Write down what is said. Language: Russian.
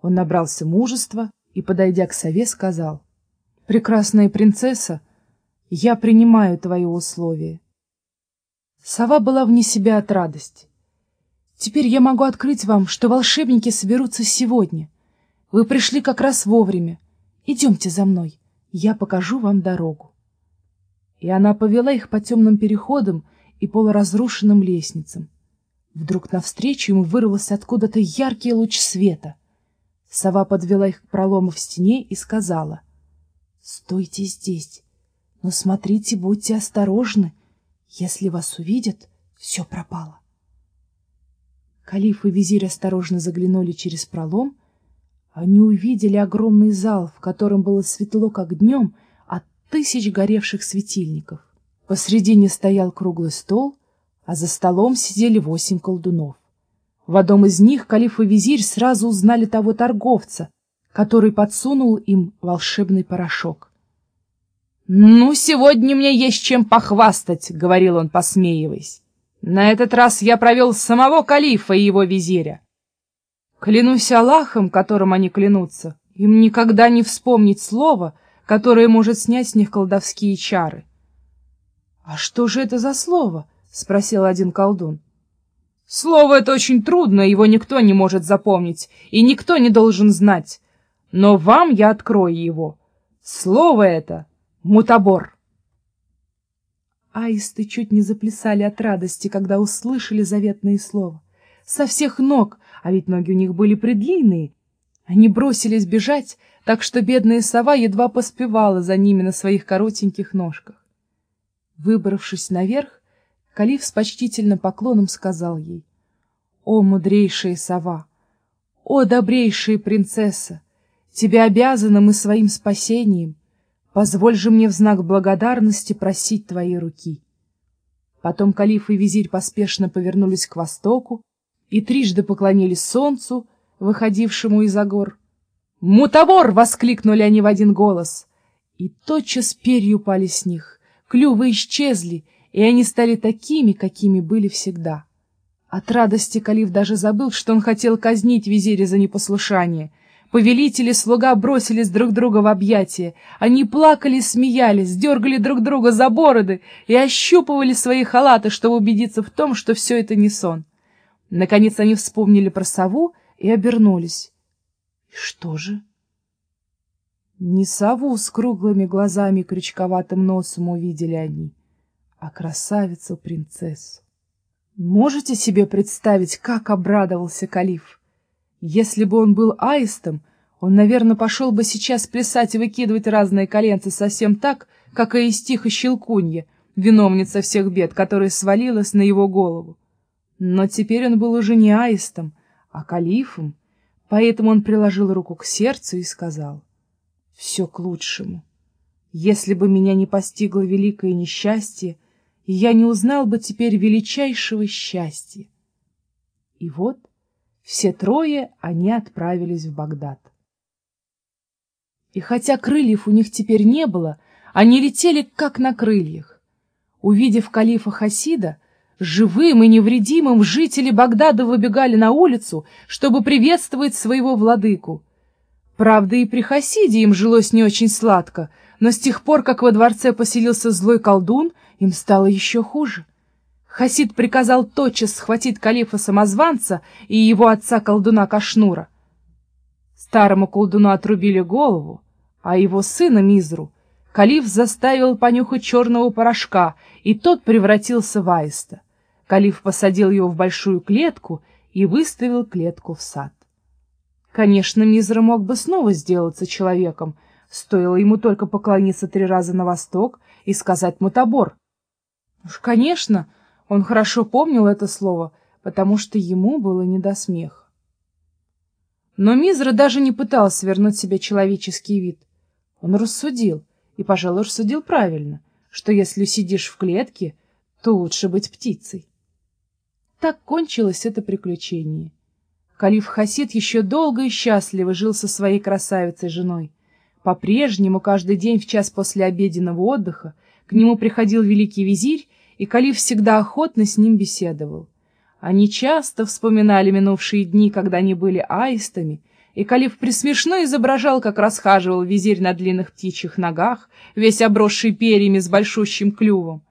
Он набрался мужества и, подойдя к сове, сказал, «Прекрасная принцесса, я принимаю твои условия». Сова была вне себя от радости. «Теперь я могу открыть вам, что волшебники соберутся сегодня. Вы пришли как раз вовремя. Идемте за мной, я покажу вам дорогу». И она повела их по темным переходам и полуразрушенным лестницам. Вдруг навстречу ему вырвался откуда-то яркий луч света. Сова подвела их к пролому в стене и сказала, «Стойте здесь, но смотрите, будьте осторожны. Если вас увидят, все пропало». Калиф и визирь осторожно заглянули через пролом. Они увидели огромный зал, в котором было светло, как днем, от тысяч горевших светильников. Посредине стоял круглый стол, а за столом сидели восемь колдунов. В одном из них калиф и визирь сразу узнали того торговца, который подсунул им волшебный порошок. «Ну, сегодня мне есть чем похвастать», — говорил он, посмеиваясь. «На этот раз я провел самого калифа и его визиря. Клянусь Аллахом, которым они клянутся, им никогда не вспомнить слово, которое может снять с них колдовские чары». «А что же это за слово?» — спросил один колдун. «Слово это очень трудно, его никто не может запомнить, и никто не должен знать. Но вам я открою его. Слово это — мутабор». Аисты чуть не заплясали от радости, когда услышали заветное слово. Со всех ног, а ведь ноги у них были предлинные, они бросились бежать, так что бедная сова едва поспевала за ними на своих коротеньких ножках. Выбравшись наверх, Калиф с почтительным поклоном сказал ей, «О, мудрейшая сова! О, добрейшая принцесса! Тебе обязаны мы своим спасением. Позволь же мне в знак благодарности просить твоей руки». Потом Калиф и визирь поспешно повернулись к востоку и трижды поклонились солнцу, выходившему из-за гор. «Мутабор!» — воскликнули они в один голос. И тотчас перья упали с них, клювы исчезли, и они стали такими, какими были всегда. От радости Калиф даже забыл, что он хотел казнить визиря за непослушание. Повелители слуга бросились друг друга в объятия. Они плакали, смеялись, дергали друг друга за бороды и ощупывали свои халаты, чтобы убедиться в том, что все это не сон. Наконец они вспомнили про сову и обернулись. И что же? Не сову с круглыми глазами и крючковатым носом увидели они а красавицу-принцессу. Можете себе представить, как обрадовался Калиф? Если бы он был аистом, он, наверное, пошел бы сейчас плясать и выкидывать разные коленцы совсем так, как и Истиха Щелкунья, виновница всех бед, которая свалилась на его голову. Но теперь он был уже не аистом, а калифом, поэтому он приложил руку к сердцу и сказал, «Все к лучшему. Если бы меня не постигло великое несчастье, и я не узнал бы теперь величайшего счастья. И вот все трое они отправились в Багдад. И хотя крыльев у них теперь не было, они летели как на крыльях. Увидев калифа Хасида, живым и невредимым жители Багдада выбегали на улицу, чтобы приветствовать своего владыку. Правда, и при Хасиде им жилось не очень сладко, но с тех пор, как во дворце поселился злой колдун, им стало еще хуже. Хасид приказал тотчас схватить калифа-самозванца и его отца-колдуна Кашнура. Старому колдуну отрубили голову, а его сына Мизру калиф заставил понюхать черного порошка, и тот превратился в аиста. Калиф посадил его в большую клетку и выставил клетку в сад. Конечно, Мизра мог бы снова сделаться человеком, стоило ему только поклониться три раза на восток и сказать «мутабор», Уж, конечно, он хорошо помнил это слово, потому что ему было не до смеха. Но Мизра даже не пытался вернуть себе человеческий вид. Он рассудил, и, пожалуй, рассудил правильно, что если сидишь в клетке, то лучше быть птицей. Так кончилось это приключение. Калиф Хасид еще долго и счастливо жил со своей красавицей-женой. По-прежнему каждый день в час после обеденного отдыха к нему приходил великий визирь, и Калиф всегда охотно с ним беседовал. Они часто вспоминали минувшие дни, когда они были аистами, и Калиф присмешно изображал, как расхаживал визирь на длинных птичьих ногах, весь обросший перьями с большущим клювом.